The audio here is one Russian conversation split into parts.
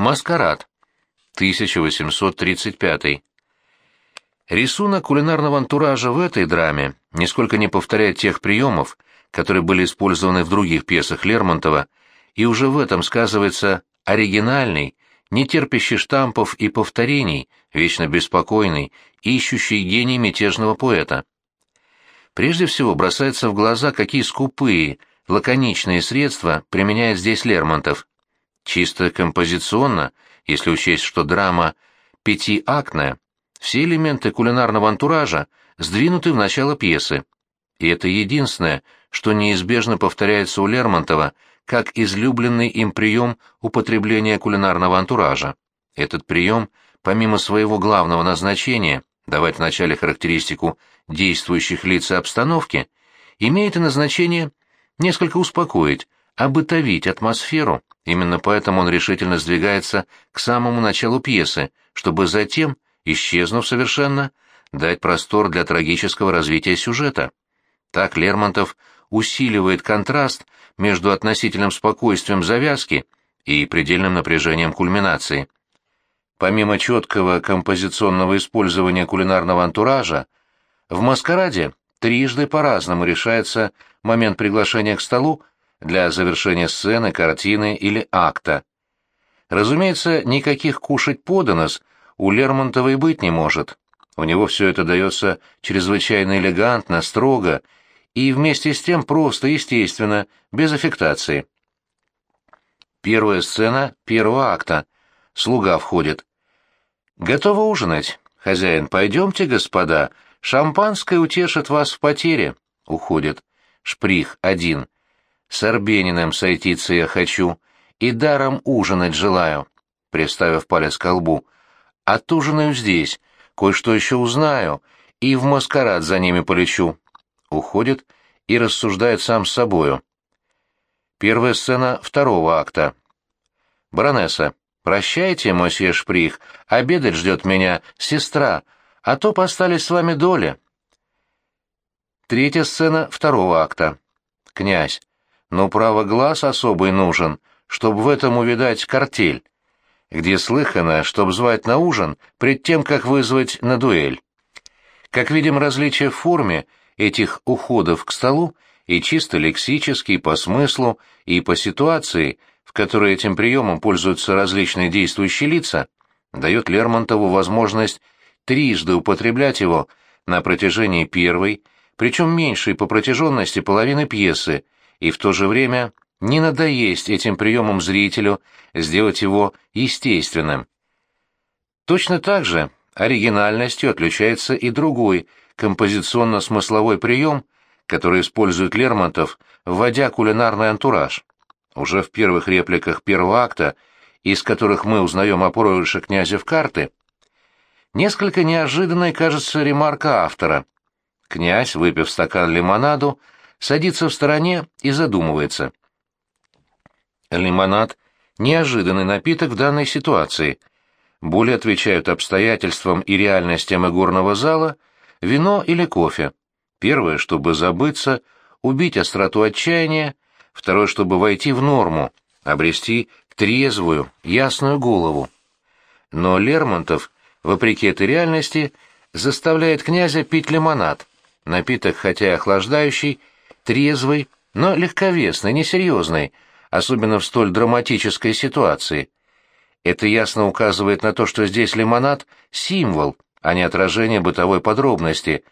Маскарад. 1835. Рисунок кулинарного антуража в этой драме нисколько не повторяет тех приемов, которые были использованы в других пьесах Лермонтова, и уже в этом сказывается оригинальный, не терпящий штампов и повторений, вечно беспокойный, ищущий гений мятежного поэта. Прежде всего бросается в глаза, какие скупые, лаконичные средства применяет здесь Лермонтов. Чисто композиционно, если учесть, что драма пятиактная, все элементы кулинарного антуража сдвинуты в начало пьесы. И это единственное, что неизбежно повторяется у Лермонтова как излюбленный им прием употребления кулинарного антуража. Этот прием, помимо своего главного назначения, давать вначале характеристику действующих лиц и обстановки, имеет и назначение несколько успокоить, обытовить атмосферу, именно поэтому он решительно сдвигается к самому началу пьесы, чтобы затем, исчезнув совершенно, дать простор для трагического развития сюжета. Так Лермонтов усиливает контраст между относительным спокойствием завязки и предельным напряжением кульминации. Помимо четкого композиционного использования кулинарного антуража, в «Маскараде» трижды по-разному решается момент приглашения к столу для завершения сцены, картины или акта. Разумеется, никаких кушать подонос у Лермонтова и быть не может. У него все это дается чрезвычайно элегантно, строго и вместе с тем просто, естественно, без аффектации. Первая сцена первого акта. Слуга входит. «Готово ужинать. Хозяин, пойдемте, господа. Шампанское утешит вас в потере». Уходит. Шприх один. «С Арбениным сойтиться я хочу, и даром ужинать желаю», приставив палец к колбу. «Отужинаю здесь, кое-что еще узнаю, и в маскарад за ними полечу» уходит и рассуждает сам с собою. Первая сцена второго акта. «Баронесса, прощайте, мосье Шприх, обедать ждет меня сестра, а то постались с вами доли». Третья сцена второго акта. «Князь, ну, право, глаз особый нужен, чтобы в этом увидать картель, где слыхано, чтоб звать на ужин, пред тем, как вызвать на дуэль. Как видим, различие в форме — этих уходов к столу и чисто лексически, по смыслу и по ситуации, в которой этим приемом пользуются различные действующие лица, дает Лермонтову возможность трижды употреблять его на протяжении первой, причем меньшей по протяженности половины пьесы, и в то же время не надоесть этим приемом зрителю, сделать его естественным. Точно так же оригинальностью отличается и другой – композиционно-смысловой прием, который использует Лермонтов, вводя кулинарный антураж. Уже в первых репликах первого акта, из которых мы узнаем о проигрыше князя в карты, несколько неожиданной кажется ремарка автора. Князь, выпив стакан лимонаду, садится в стороне и задумывается. Лимонад – неожиданный напиток в данной ситуации. Более отвечают обстоятельствам и реальностям игорного зала – Вино или кофе. Первое, чтобы забыться, убить остроту отчаяния, второе, чтобы войти в норму, обрести трезвую, ясную голову. Но Лермонтов, вопреки этой реальности, заставляет князя пить лимонад, напиток хотя и охлаждающий, трезвый, но легковесный, несерьезный, особенно в столь драматической ситуации. Это ясно указывает на то, что здесь лимонад — символ — а не отражение бытовой подробности.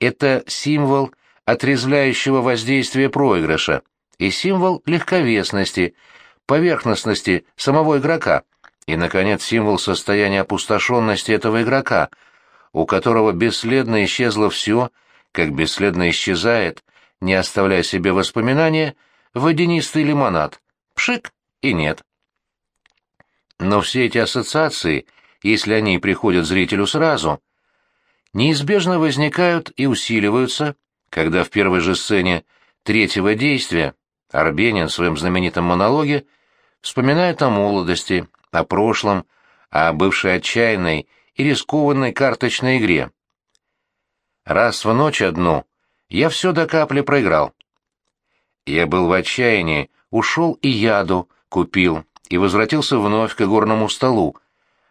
Это символ отрезвляющего воздействия проигрыша и символ легковесности, поверхностности самого игрока, и, наконец, символ состояния опустошенности этого игрока, у которого бесследно исчезло все, как бесследно исчезает, не оставляя себе воспоминания, водянистый лимонад. Пшик и нет. Но все эти ассоциации если они приходят зрителю сразу, неизбежно возникают и усиливаются, когда в первой же сцене третьего действия Арбенин в своем знаменитом монологе вспоминает о молодости, о прошлом, о бывшей отчаянной и рискованной карточной игре. Раз в ночь одну я все до капли проиграл. Я был в отчаянии, ушел и яду купил, и возвратился вновь к горному столу.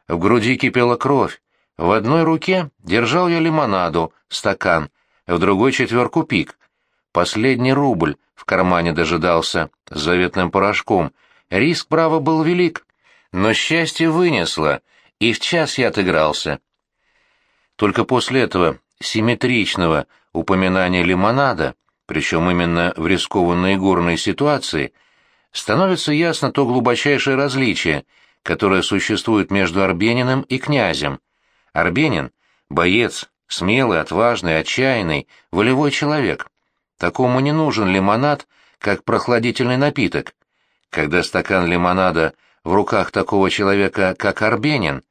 В груди кипела кровь. В одной руке держал я лимонаду, стакан, в другой четверку пик. Последний рубль в кармане дожидался, с заветным порошком. Риск, право, был велик. Но счастье вынесло, и в час я отыгрался. Только после этого симметричного упоминания лимонада, причем именно в рискованной горной ситуации, становится ясно то глубочайшее различие, которое существует между Арбениным и князем. Арбенин — боец, смелый, отважный, отчаянный, волевой человек. Такому не нужен лимонад, как прохладительный напиток. Когда стакан лимонада в руках такого человека, как Арбенин,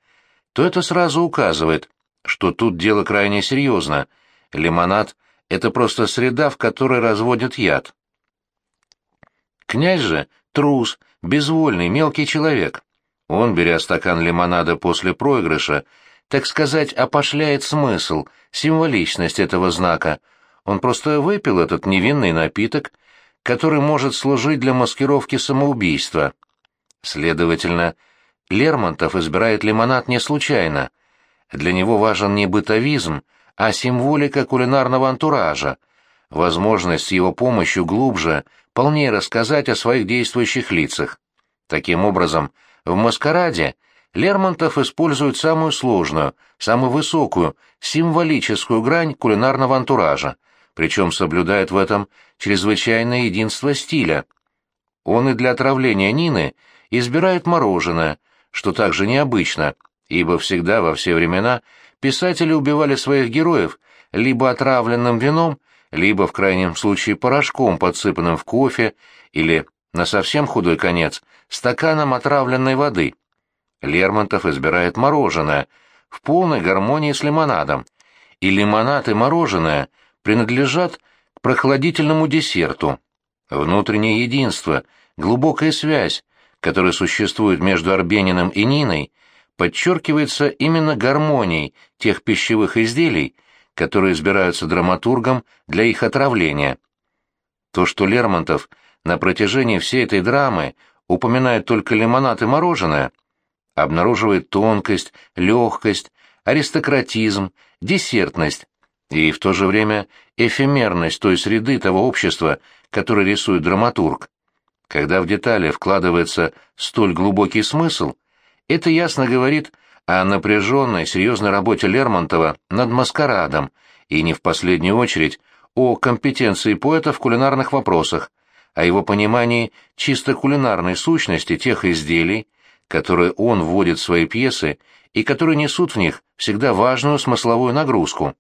то это сразу указывает, что тут дело крайне серьезно. Лимонад — это просто среда, в которой разводят яд. Князь же — трус, безвольный, мелкий человек. Он, беря стакан лимонада после проигрыша, так сказать, опошляет смысл, символичность этого знака. Он просто выпил этот невинный напиток, который может служить для маскировки самоубийства. Следовательно, Лермонтов избирает лимонад не случайно. Для него важен не бытовизм, а символика кулинарного антуража, возможность с его помощью глубже, полнее рассказать о своих действующих лицах. Таким образом, в «Маскараде» Лермонтов использует самую сложную, самую высокую, символическую грань кулинарного антуража, причем соблюдает в этом чрезвычайное единство стиля. Он и для отравления Нины избирает мороженое, что также необычно, ибо всегда во все времена писатели убивали своих героев либо отравленным вином, либо, в крайнем случае, порошком, подсыпанным в кофе, или, на совсем худой конец, стаканом отравленной воды. Лермонтов избирает мороженое, в полной гармонии с лимонадом, и лимонад и мороженое принадлежат к прохладительному десерту. Внутреннее единство, глубокая связь, которая существует между Арбениным и Ниной, подчеркивается именно гармонией тех пищевых изделий, которые избираются драматургом для их отравления. То, что Лермонтов на протяжении всей этой драмы упоминает только лимонад и мороженое, обнаруживает тонкость, легкость, аристократизм, десертность и в то же время эфемерность той среды того общества, которое рисует драматург. Когда в детали вкладывается столь глубокий смысл, это ясно говорит о напряженной, серьезной работе Лермонтова над маскарадом и не в последнюю очередь о компетенции поэта в кулинарных вопросах, о его понимании чисто кулинарной сущности тех изделий, которые он вводит в свои пьесы и которые несут в них всегда важную смысловую нагрузку.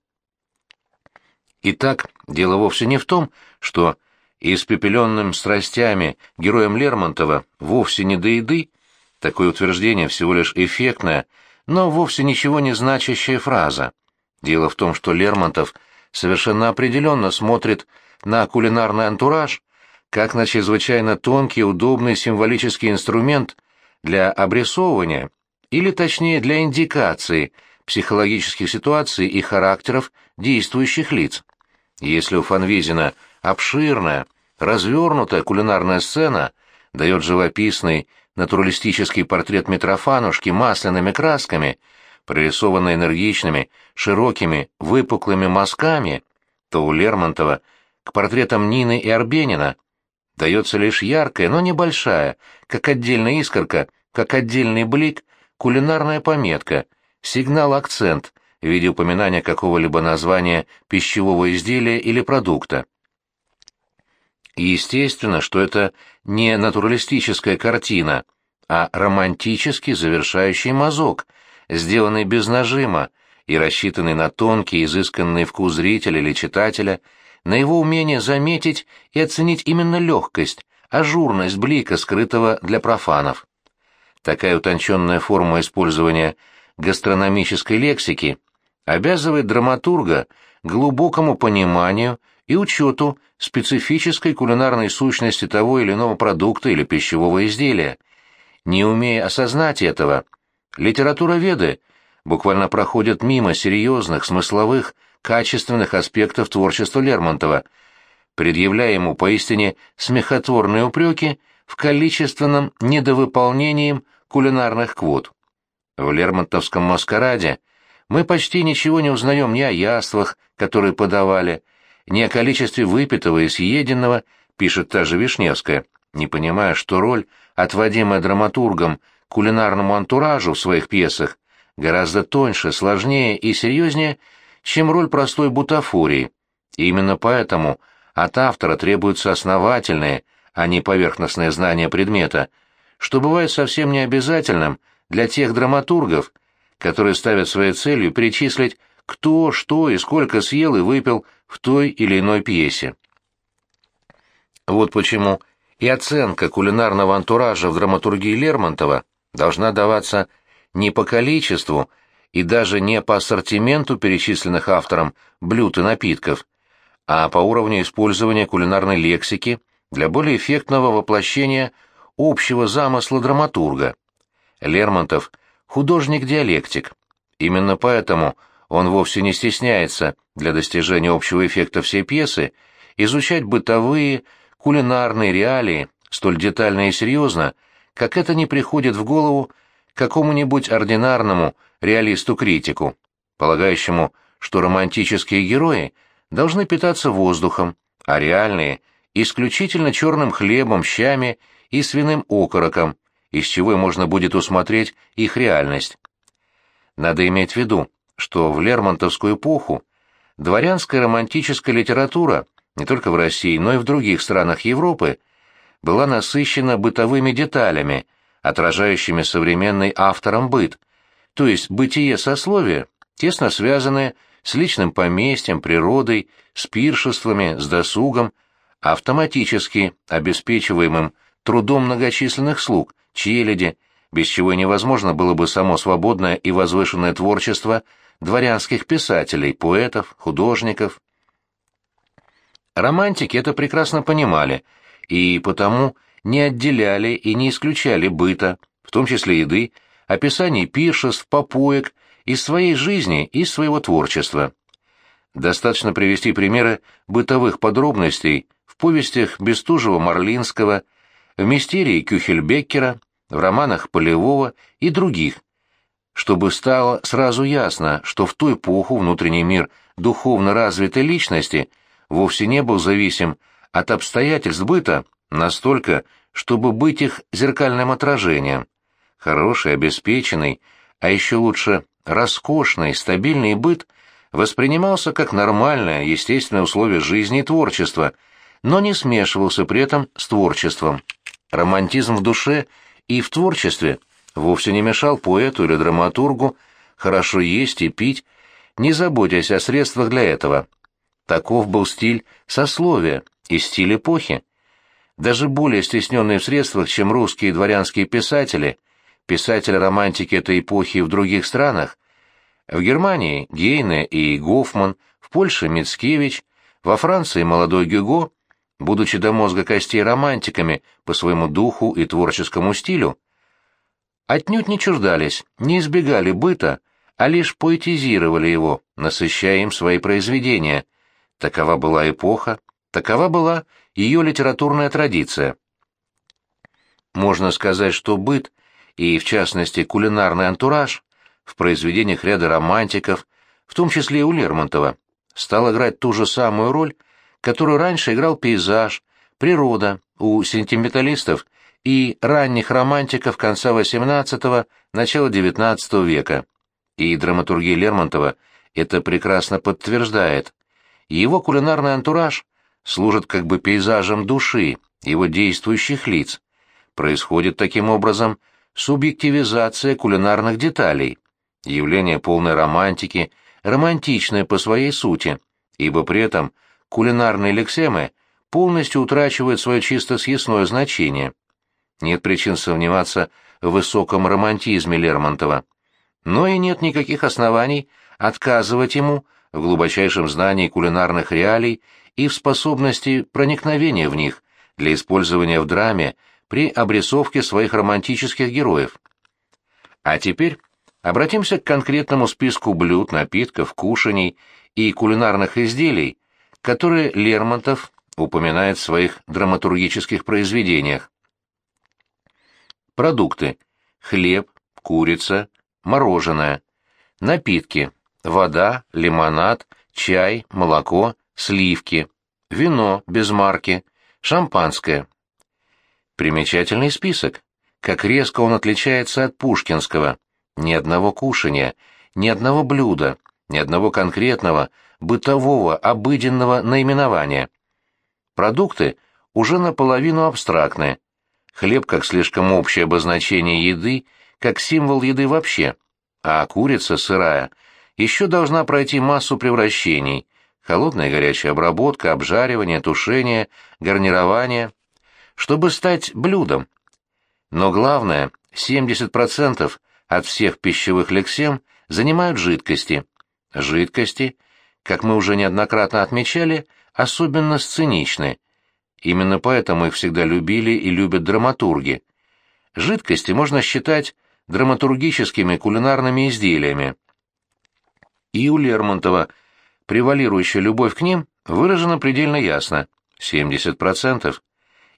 Итак, дело вовсе не в том, что испепеленным страстями героем Лермонтова вовсе не до еды, такое утверждение всего лишь эффектная, но вовсе ничего не значащая фраза. Дело в том, что Лермонтов совершенно определенно смотрит на кулинарный антураж как на чрезвычайно тонкий, удобный символический инструмент для обрисовывания, или точнее для индикации психологических ситуаций и характеров действующих лиц. Если у Фанвизина обширная, развернутая кулинарная сцена дает живописный натуралистический портрет Митрофанушки масляными красками, прорисованный энергичными, широкими, выпуклыми мазками, то у Лермонтова к портретам Нины и Арбенина дается лишь яркая, но небольшая, как отдельная искорка, как отдельный блик, кулинарная пометка, сигнал-акцент в виде упоминания какого-либо названия пищевого изделия или продукта. Естественно, что это не натуралистическая картина, а романтический завершающий мазок, сделанный без нажима и рассчитанный на тонкий, изысканный вкус зрителя или читателя – на его умение заметить и оценить именно легкость, ажурность блика, скрытого для профанов. Такая утонченная форма использования гастрономической лексики обязывает драматурга глубокому пониманию и учету специфической кулинарной сущности того или иного продукта или пищевого изделия. Не умея осознать этого, литературоведы буквально проходят мимо серьезных, смысловых, качественных аспектов творчества Лермонтова, предъявляя ему поистине смехотворные упреки в количественном недовыполнении кулинарных квот. В Лермонтовском маскараде мы почти ничего не узнаем ни о яствах, которые подавали, ни о количестве выпитого и съеденного, пишет та же Вишневская, не понимая, что роль, отводимая драматургом кулинарному антуражу в своих пьесах, гораздо тоньше, сложнее и серьезнее, чем роль простой бутафории. И именно поэтому от автора требуются основательные, а не поверхностные знания предмета, что бывает совсем не обязательным для тех драматургов, которые ставят своей целью перечислить, кто, что и сколько съел и выпил в той или иной пьесе. Вот почему и оценка кулинарного антуража в драматургии Лермонтова должна даваться не по количеству и даже не по ассортименту перечисленных автором блюд и напитков, а по уровню использования кулинарной лексики для более эффектного воплощения общего замысла драматурга. Лермонтов – художник-диалектик. Именно поэтому он вовсе не стесняется для достижения общего эффекта всей пьесы изучать бытовые, кулинарные реалии столь детально и серьезно, как это не приходит в голову какому-нибудь ординарному реалисту-критику, полагающему, что романтические герои должны питаться воздухом, а реальные — исключительно черным хлебом, щами и свиным окороком, из чего можно будет усмотреть их реальность. Надо иметь в виду, что в Лермонтовскую эпоху дворянская романтическая литература не только в России, но и в других странах Европы была насыщена бытовыми деталями, отражающими современный автором быт, то есть бытие сословия, тесно связанное с личным поместьем, природой, с пиршествами, с досугом, автоматически обеспечиваемым трудом многочисленных слуг, челяди, без чего невозможно было бы само свободное и возвышенное творчество дворянских писателей, поэтов, художников. Романтики это прекрасно понимали, и потому не отделяли и не исключали быта, в том числе еды, описаний пиршеств, попоек, из своей жизни, из своего творчества. Достаточно привести примеры бытовых подробностей в повестях Бестужева-Марлинского, в мистерии Кюхельбеккера, в романах Полевого и других, чтобы стало сразу ясно, что в ту эпоху внутренний мир духовно развитой личности вовсе не был зависим от обстоятельств быта настолько, чтобы быть их зеркальным отражением. Хороший, обеспеченный, а еще лучше роскошный, стабильный быт воспринимался как нормальное, естественное условие жизни и творчества, но не смешивался при этом с творчеством. Романтизм в душе и в творчестве вовсе не мешал поэту или драматургу хорошо есть и пить, не заботясь о средствах для этого. Таков был стиль сословия и стиль эпохи. Даже более стесненные в средствах, чем русские дворянские писатели, писатели романтики этой эпохи в других странах, в Германии Гейне и Гофман, в Польше Мицкевич, во Франции молодой Гюго, будучи до мозга костей романтиками по своему духу и творческому стилю, отнюдь не чуждались, не избегали быта, а лишь поэтизировали его, насыщая им свои произведения. Такова была эпоха, такова была ее литературная традиция. Можно сказать, что быт, и в частности кулинарный антураж, в произведениях ряда романтиков, в том числе и у Лермонтова, стал играть ту же самую роль, которую раньше играл пейзаж, природа у сентименталистов и ранних романтиков конца XVIII – начала XIX века. И драматургия Лермонтова это прекрасно подтверждает. Его кулинарный антураж служит как бы пейзажем души, его действующих лиц. Происходит таким образом субъективизация кулинарных деталей, явление полной романтики, романтичное по своей сути, ибо при этом кулинарные лексемы полностью утрачивают свое чисто съестное значение. Нет причин сомневаться в высоком романтизме Лермонтова. Но и нет никаких оснований отказывать ему в глубочайшем знании кулинарных реалий и в способности проникновения в них для использования в драме при обрисовке своих романтических героев. А теперь обратимся к конкретному списку блюд, напитков, кушаний и кулинарных изделий, которые Лермонтов упоминает в своих драматургических произведениях. Продукты. Хлеб, курица, мороженое. Напитки. Вода, лимонад, чай, молоко, сливки. Вино без марки. Шампанское. Примечательный список. Как резко он отличается от пушкинского. Ни одного кушания, ни одного блюда, ни одного конкретного, бытового, обыденного наименования. Продукты уже наполовину абстрактны. Хлеб как слишком общее обозначение еды, как символ еды вообще, а курица сырая еще должна пройти массу превращений, холодная и горячая обработка, обжаривание, тушение, гарнирование, чтобы стать блюдом. Но главное, 70% от всех пищевых лексем занимают жидкости. Жидкости, как мы уже неоднократно отмечали, особенно сценичны. Именно поэтому их всегда любили и любят драматурги. Жидкости можно считать драматургическими кулинарными изделиями. И у Лермонтова превалирующая любовь к ним выражена предельно ясно – 70%.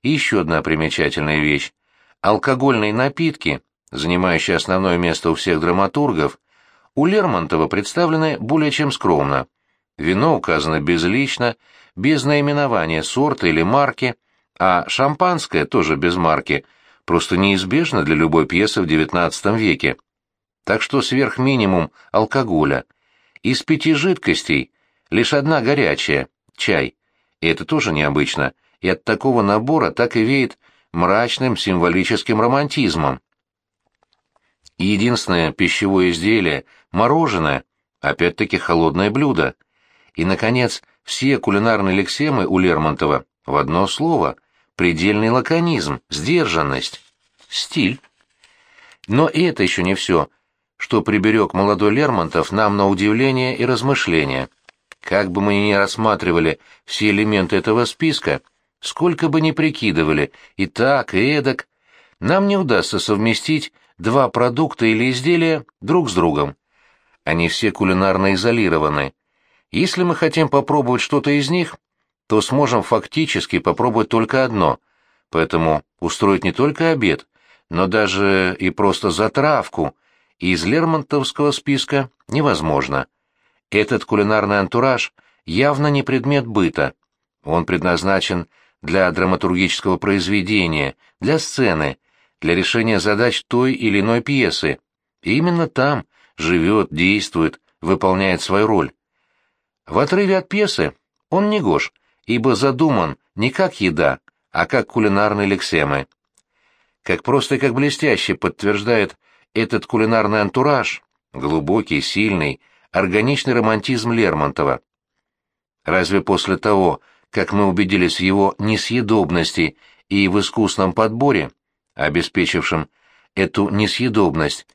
И еще одна примечательная вещь. Алкогольные напитки, занимающие основное место у всех драматургов, у Лермонтова представлены более чем скромно. Вино указано безлично, без наименования сорта или марки, а шампанское тоже без марки, просто неизбежно для любой пьесы в XIX веке. Так что сверх минимум алкоголя. Из пяти жидкостей лишь одна горячая — чай. И это тоже необычно, и от такого набора так и веет мрачным символическим романтизмом. Единственное пищевое изделие — мороженое, опять-таки холодное блюдо. И, наконец, все кулинарные лексемы у Лермонтова в одно слово — предельный лаконизм, сдержанность, стиль. Но и это еще не все, что приберег молодой Лермонтов нам на удивление и размышления. Как бы мы ни рассматривали все элементы этого списка, сколько бы ни прикидывали, и так, и эдак, нам не удастся совместить два продукта или изделия друг с другом. Они все кулинарно изолированы. Если мы хотим попробовать что-то из них, то сможем фактически попробовать только одно, поэтому устроить не только обед, но даже и просто затравку из Лермонтовского списка невозможно. Этот кулинарный антураж явно не предмет быта. Он предназначен для драматургического произведения, для сцены, для решения задач той или иной пьесы. И именно там живет, действует, выполняет свою роль. В отрыве от пьесы он не гош, ибо задуман не как еда, а как кулинарные лексемы. Как просто и как блестяще подтверждает этот кулинарный антураж, глубокий, сильный, органичный романтизм Лермонтова. Разве после того, как мы убедились в его несъедобности и в искусном подборе, обеспечившем эту несъедобность,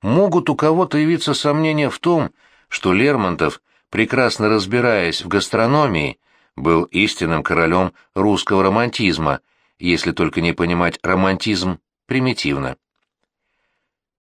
могут у кого-то явиться сомнения в том, что Лермонтов, прекрасно разбираясь в гастрономии, был истинным королем русского романтизма, если только не понимать романтизм примитивно.